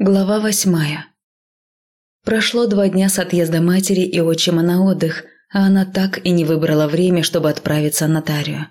Глава восьмая. Прошло два дня с отъезда матери и отчима на отдых, а она так и не выбрала время, чтобы отправиться в нотарию.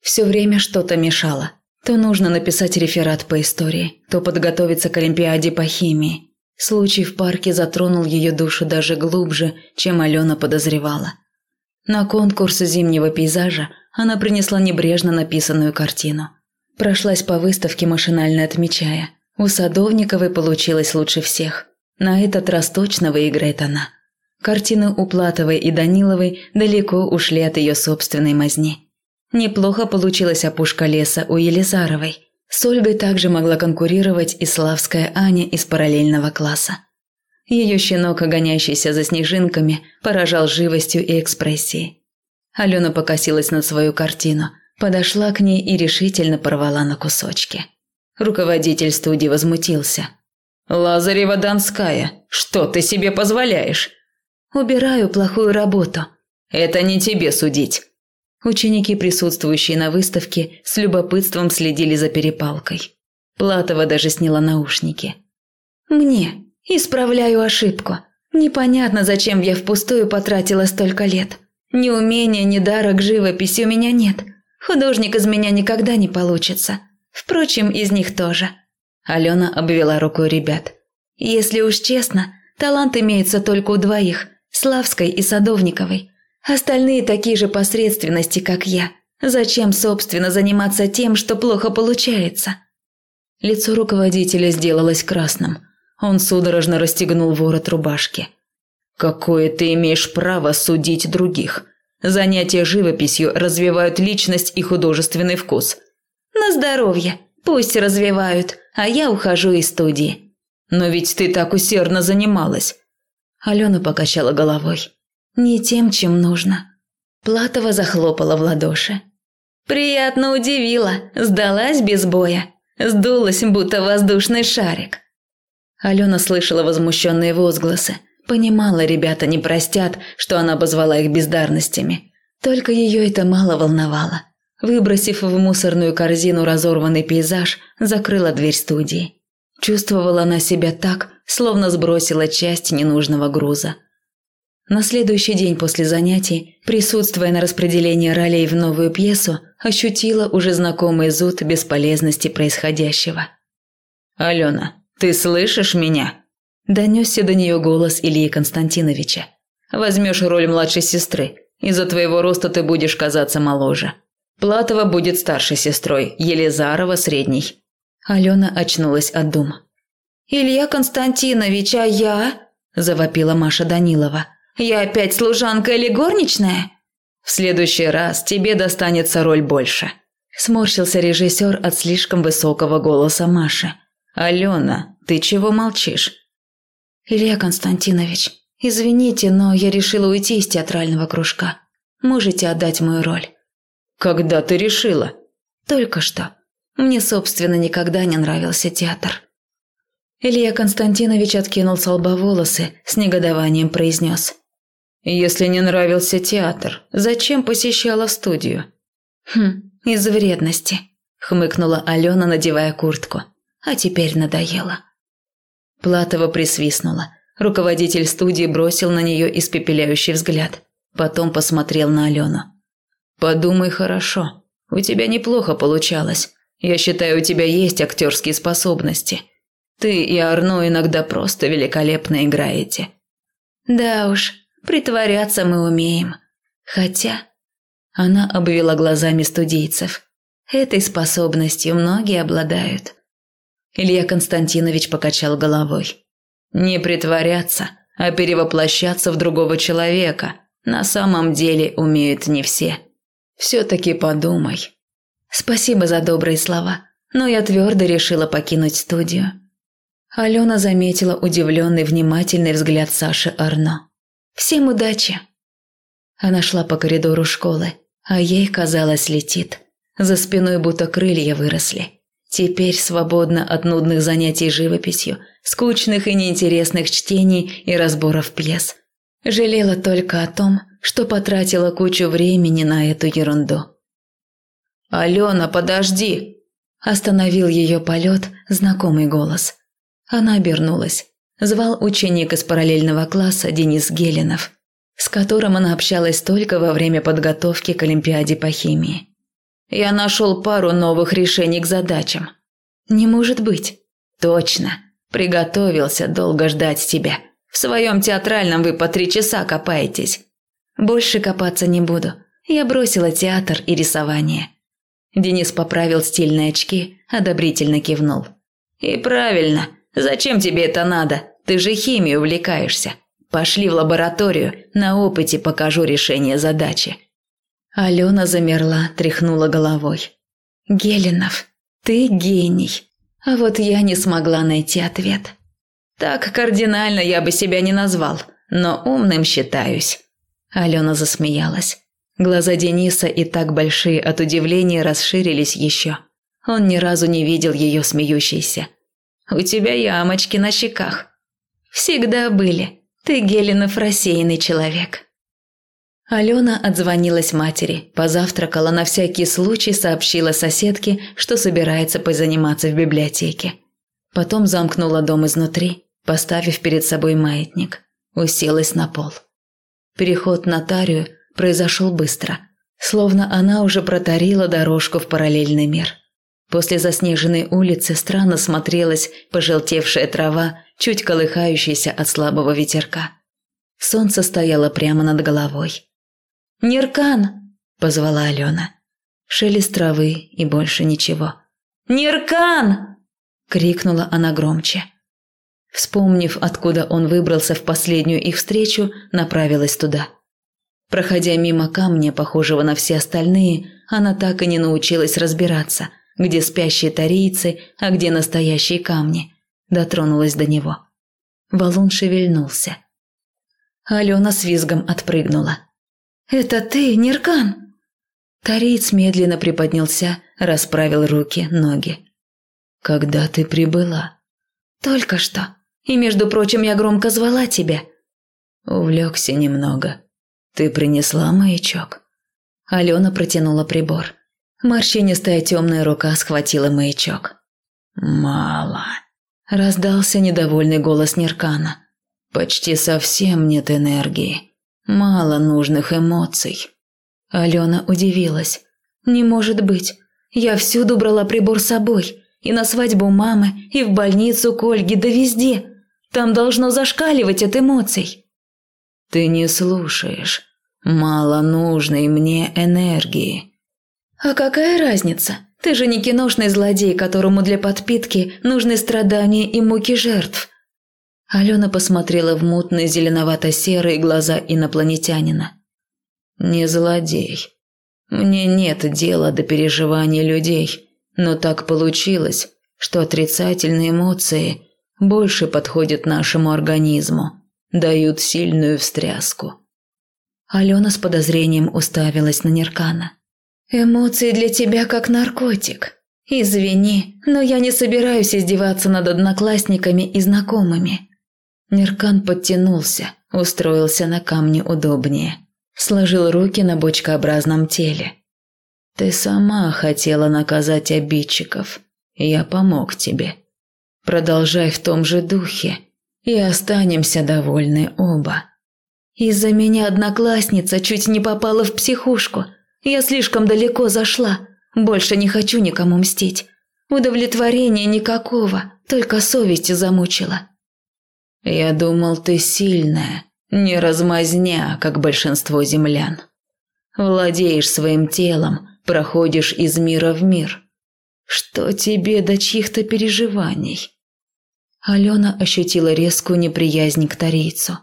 Все время что-то мешало. То нужно написать реферат по истории, то подготовиться к Олимпиаде по химии. Случай в парке затронул ее душу даже глубже, чем Алена подозревала. На конкурс зимнего пейзажа она принесла небрежно написанную картину. Прошлась по выставке, машинально отмечая – у Садовниковой получилось лучше всех. На этот раз точно выиграет она. Картины у Платовой и Даниловой далеко ушли от ее собственной мазни. Неплохо получилась опушка леса у Елизаровой. С Ольгой также могла конкурировать и славская Аня из параллельного класса. Ее щенок, гонящийся за снежинками, поражал живостью и экспрессией. Алена покосилась на свою картину, подошла к ней и решительно порвала на кусочки. Руководитель студии возмутился. «Лазарева Донская, что ты себе позволяешь?» «Убираю плохую работу». «Это не тебе судить». Ученики, присутствующие на выставке, с любопытством следили за перепалкой. Платова даже сняла наушники. «Мне. Исправляю ошибку. Непонятно, зачем я впустую потратила столько лет. Ни умения, ни дара к живописи у меня нет. Художник из меня никогда не получится. Впрочем, из них тоже. Алена обвела рукой ребят. Если уж честно, талант имеется только у двоих – Славской и Садовниковой. Остальные такие же посредственности, как я. Зачем, собственно, заниматься тем, что плохо получается? Лицо руководителя сделалось красным. Он судорожно расстегнул ворот рубашки. «Какое ты имеешь право судить других? Занятия живописью развивают личность и художественный вкус. На здоровье. Пусть развивают, а я ухожу из студии. Но ведь ты так усердно занималась. Алена покачала головой. Не тем, чем нужно. Платова захлопала в ладоши. Приятно удивила, сдалась без боя. Сдулась, будто воздушный шарик. Алена слышала возмущенные возгласы. Понимала, ребята не простят, что она обозвала их бездарностями. Только ее это мало волновало. Выбросив в мусорную корзину разорванный пейзаж, закрыла дверь студии. Чувствовала она себя так, словно сбросила часть ненужного груза. На следующий день после занятий, присутствуя на распределении ролей в новую пьесу, ощутила уже знакомый зуд бесполезности происходящего. «Алена, ты слышишь меня?» – донесся до нее голос Ильи Константиновича. «Возьмешь роль младшей сестры. Из-за твоего роста ты будешь казаться моложе». Платова будет старшей сестрой, Елизарова – средней». Алена очнулась от дум. «Илья Константинович, а я?» – завопила Маша Данилова. «Я опять служанка или горничная?» «В следующий раз тебе достанется роль больше», – сморщился режиссер от слишком высокого голоса Маши. «Алена, ты чего молчишь?» «Илья Константинович, извините, но я решила уйти из театрального кружка. Можете отдать мою роль?» Когда ты решила? Только что. Мне, собственно, никогда не нравился театр. Илья Константинович откинул с лба волосы, с негодованием произнес. «Если не нравился театр, зачем посещала студию?» «Хм, из вредности», – хмыкнула Алена, надевая куртку. «А теперь надоело». Платова присвистнула. Руководитель студии бросил на нее испепеляющий взгляд. Потом посмотрел на Алену. Подумай хорошо. У тебя неплохо получалось. Я считаю, у тебя есть актерские способности. Ты и Арно иногда просто великолепно играете. Да уж, притворяться мы умеем. Хотя... Она обвела глазами студийцев. Этой способностью многие обладают. Илья Константинович покачал головой. Не притворяться, а перевоплощаться в другого человека на самом деле умеют не все. Все-таки подумай. Спасибо за добрые слова, но я твердо решила покинуть студию. Алена заметила удивленный внимательный взгляд Саши Арно. «Всем удачи!» Она шла по коридору школы, а ей, казалось, летит. За спиной будто крылья выросли. Теперь свободно от нудных занятий живописью, скучных и неинтересных чтений и разборов пьес. Жалела только о том, что потратила кучу времени на эту ерунду. «Алена, подожди!» – остановил ее полет знакомый голос. Она обернулась. Звал ученик из параллельного класса Денис Геленов, с которым она общалась только во время подготовки к Олимпиаде по химии. «Я нашел пару новых решений к задачам». «Не может быть». «Точно. Приготовился долго ждать тебя. В своем театральном вы по три часа копаетесь». «Больше копаться не буду. Я бросила театр и рисование». Денис поправил стильные очки, одобрительно кивнул. «И правильно. Зачем тебе это надо? Ты же химией увлекаешься. Пошли в лабораторию, на опыте покажу решение задачи». Алена замерла, тряхнула головой. «Геленов, ты гений. А вот я не смогла найти ответ». «Так кардинально я бы себя не назвал, но умным считаюсь». Алена засмеялась. Глаза Дениса и так большие от удивления расширились еще. Он ни разу не видел ее смеющейся. У тебя ямочки на щеках. Всегда были. Ты, Геленов, рассеянный человек. Алена отзвонилась матери, позавтракала на всякий случай, сообщила соседке, что собирается позаниматься в библиотеке. Потом замкнула дом изнутри, поставив перед собой маятник. Уселась на пол. Переход на Тарию произошел быстро, словно она уже протарила дорожку в параллельный мир. После заснеженной улицы странно смотрелась пожелтевшая трава, чуть колыхающаяся от слабого ветерка. Солнце стояло прямо над головой. «Ниркан!» – позвала Алена. Шелест травы и больше ничего. «Ниркан!» – крикнула она громче. Вспомнив, откуда он выбрался в последнюю их встречу, направилась туда. Проходя мимо камня, похожего на все остальные, она так и не научилась разбираться – где спящие тарийцы, а где настоящие камни. Дотронулась до него. Валун шевельнулся. Алена с визгом отпрыгнула. «Это ты, Ниркан?» Тариец медленно приподнялся, расправил руки, ноги. «Когда ты прибыла?» «Только что. И, между прочим, я громко звала тебя». Увлекся немного. «Ты принесла маячок?» Алена протянула прибор. Морщинистая темная рука схватила маячок. «Мало», – раздался недовольный голос Неркана. «Почти совсем нет энергии. Мало нужных эмоций». Алена удивилась. «Не может быть. Я всюду брала прибор с собой. И на свадьбу мамы, и в больницу к Ольге, да везде. Там должно зашкаливать от эмоций». «Ты не слушаешь. Мало нужной мне энергии. «А какая разница? Ты же не киношный злодей, которому для подпитки нужны страдания и муки жертв». Алена посмотрела в мутные зеленовато-серые глаза инопланетянина. «Не злодей. Мне нет дела до переживаний людей, но так получилось, что отрицательные эмоции больше подходят нашему организму, дают сильную встряску». Алена с подозрением уставилась на Неркана. Эмоции для тебя как наркотик. Извини, но я не собираюсь издеваться над одноклассниками и знакомыми. Неркан подтянулся, устроился на камне удобнее, сложил руки на бочкообразном теле. Ты сама хотела наказать обидчиков. Я помог тебе. Продолжай в том же духе, и останемся довольны оба. Из-за меня одноклассница чуть не попала в психушку – я слишком далеко зашла. Больше не хочу никому мстить. Удовлетворения никакого, только совесть замучила. Я думал, ты сильная, не размазня, как большинство землян. Владеешь своим телом, проходишь из мира в мир. Что тебе до чьих-то переживаний? Алена ощутила резкую неприязнь к тарийцу.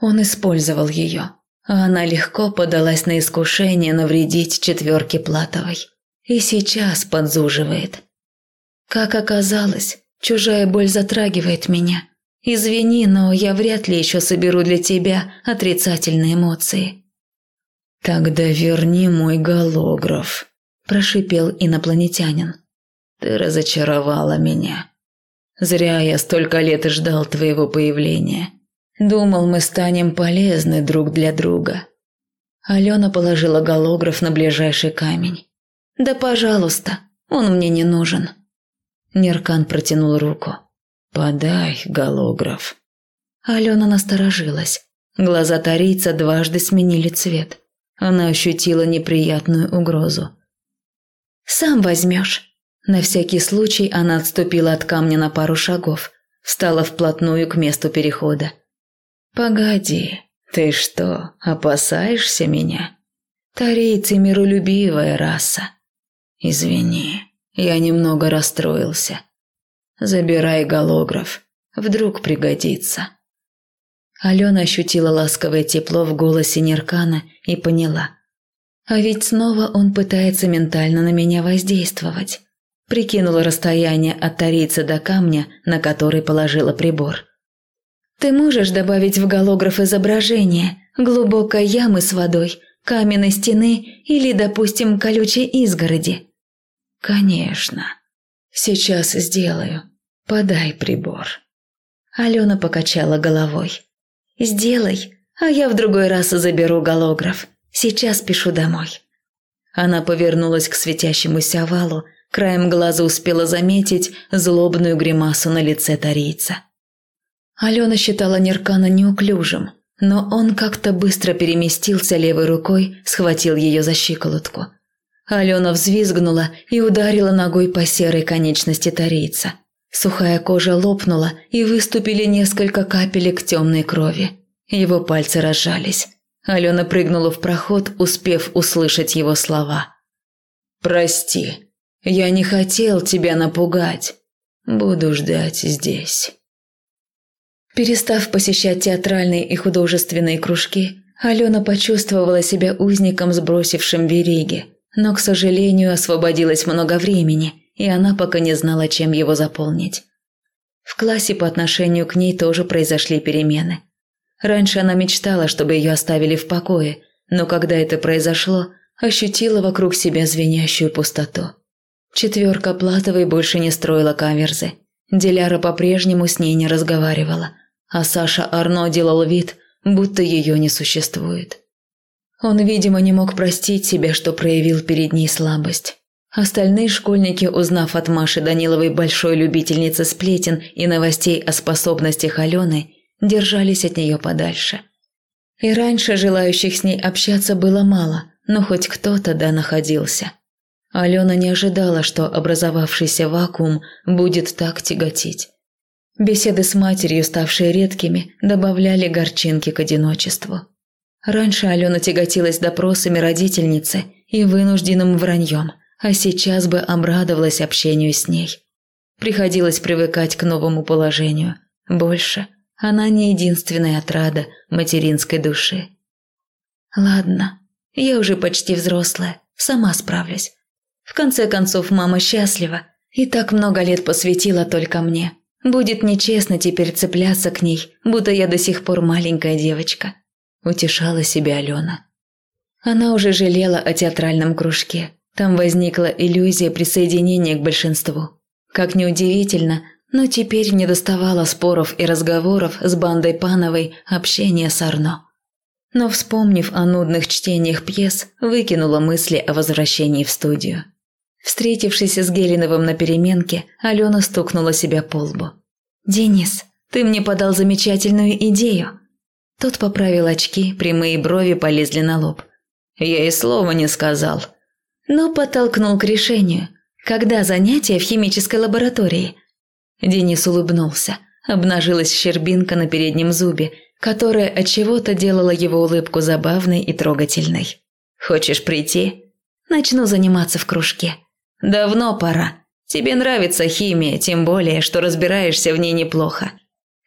Он использовал ее, а она легко подалась на искушение навредить четверке Платовой. И сейчас подзуживает. Как оказалось, чужая боль затрагивает меня. Извини, но я вряд ли еще соберу для тебя отрицательные эмоции. Тогда верни мой голограф, прошипел инопланетянин. Ты разочаровала меня. Зря я столько лет ждал твоего появления. Думал, мы станем полезны друг для друга. Алена положила голограф на ближайший камень. Да, пожалуйста, он мне не нужен. Неркан протянул руку. «Подай, голограф». Алена насторожилась. Глаза тарийца дважды сменили цвет. Она ощутила неприятную угрозу. «Сам возьмешь». На всякий случай она отступила от камня на пару шагов, встала вплотную к месту перехода. «Погоди, ты что, опасаешься меня? Тарийцы – миролюбивая раса. Извини, я немного расстроился. Забирай голограф, вдруг пригодится». Алена ощутила ласковое тепло в голосе Неркана и поняла. А ведь снова он пытается ментально на меня воздействовать. Прикинула расстояние от тарицы до камня, на который положила прибор. «Ты можешь добавить в голограф изображение глубокой ямы с водой, каменной стены или, допустим, колючей изгороди?» «Конечно. Сейчас сделаю. Подай прибор». Алена покачала головой. «Сделай, а я в другой раз заберу голограф. Сейчас пишу домой». Она повернулась к светящемуся овалу, краем глаза успела заметить злобную гримасу на лице тарийца. Алена считала Неркана неуклюжим, но он как-то быстро переместился левой рукой, схватил ее за щиколотку. Алена взвизгнула и ударила ногой по серой конечности тарийца. Сухая кожа лопнула, и выступили несколько капелек темной крови. Его пальцы разжались. Алена прыгнула в проход, успев услышать его слова. «Прости, я не хотел тебя напугать. Буду ждать здесь». Перестав посещать театральные и художественные кружки, Алена почувствовала себя узником, сбросившим вериги, но, к сожалению, освободилось много времени – и она пока не знала, чем его заполнить. В классе по отношению к ней тоже произошли перемены. Раньше она мечтала, чтобы ее оставили в покое, но когда это произошло, ощутила вокруг себя звенящую пустоту. Четверка Платовой больше не строила каверзы. Диляра по-прежнему с ней не разговаривала, а Саша Арно делал вид, будто ее не существует. Он, видимо, не мог простить себе, что проявил перед ней слабость. Остальные школьники, узнав от Маши Даниловой большой любительницы сплетен и новостей о способностях Алены, держались от нее подальше. И раньше желающих с ней общаться было мало, но хоть кто-то да находился. Алена не ожидала, что образовавшийся вакуум будет так тяготить. Беседы с матерью, ставшие редкими, добавляли горчинки к одиночеству. Раньше Алена тяготилась допросами родительницы и вынужденным враньем – а сейчас бы обрадовалась общению с ней. Приходилось привыкать к новому положению. Больше она не единственная отрада материнской души. Ладно, я уже почти взрослая, сама справлюсь. В конце концов, мама счастлива и так много лет посвятила только мне. Будет нечестно теперь цепляться к ней, будто я до сих пор маленькая девочка. Утешала себя Алена. Она уже жалела о театральном кружке, там возникла иллюзия присоединения к большинству. Как неудивительно, но теперь не доставало споров и разговоров с бандой Пановой общения с Арно. Но, вспомнив о нудных чтениях пьес, выкинула мысли о возвращении в студию. Встретившись с Гелиновым на переменке, Алена стукнула себя по лбу. «Денис, ты мне подал замечательную идею». Тот поправил очки, прямые брови полезли на лоб. «Я и слова не сказал», но подтолкнул к решению. Когда занятия в химической лаборатории? Денис улыбнулся. Обнажилась щербинка на переднем зубе, которая от чего-то делала его улыбку забавной и трогательной. Хочешь прийти? Начну заниматься в кружке. Давно пора. Тебе нравится химия, тем более, что разбираешься в ней неплохо.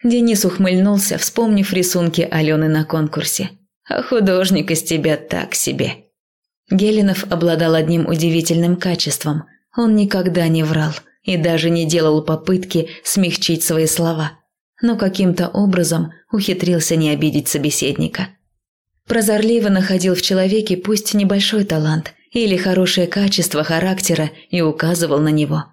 Денис ухмыльнулся, вспомнив рисунки Алены на конкурсе. А художник из тебя так себе. Геленов обладал одним удивительным качеством. Он никогда не врал и даже не делал попытки смягчить свои слова, но каким-то образом ухитрился не обидеть собеседника. Прозорливо находил в человеке пусть небольшой талант или хорошее качество характера и указывал на него.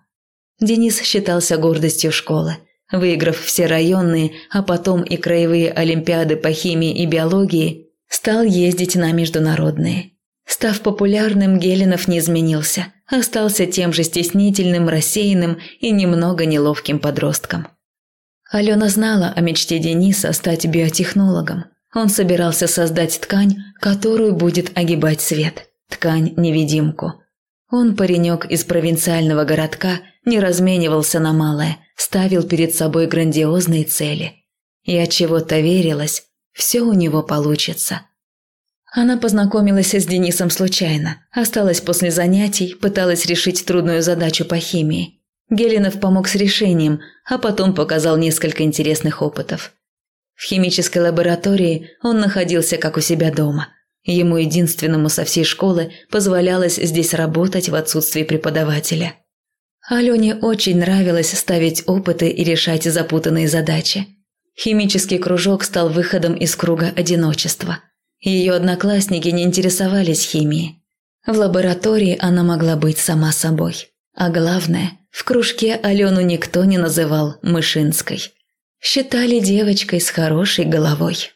Денис считался гордостью школы. Выиграв все районные, а потом и краевые олимпиады по химии и биологии, стал ездить на международные – Став популярным, Геленов не изменился, остался тем же стеснительным, рассеянным и немного неловким подростком. Алена знала о мечте Дениса стать биотехнологом. Он собирался создать ткань, которую будет огибать свет. Ткань-невидимку. Он, паренек из провинциального городка, не разменивался на малое, ставил перед собой грандиозные цели. От чего-то верилось, все у него получится. Она познакомилась с Денисом случайно, осталась после занятий, пыталась решить трудную задачу по химии. Геленов помог с решением, а потом показал несколько интересных опытов. В химической лаборатории он находился как у себя дома. Ему единственному со всей школы позволялось здесь работать в отсутствии преподавателя. Алене очень нравилось ставить опыты и решать запутанные задачи. Химический кружок стал выходом из круга одиночества – ее одноклассники не интересовались химией. В лаборатории она могла быть сама собой. А главное, в кружке Алену никто не называл Мышинской. Считали девочкой с хорошей головой.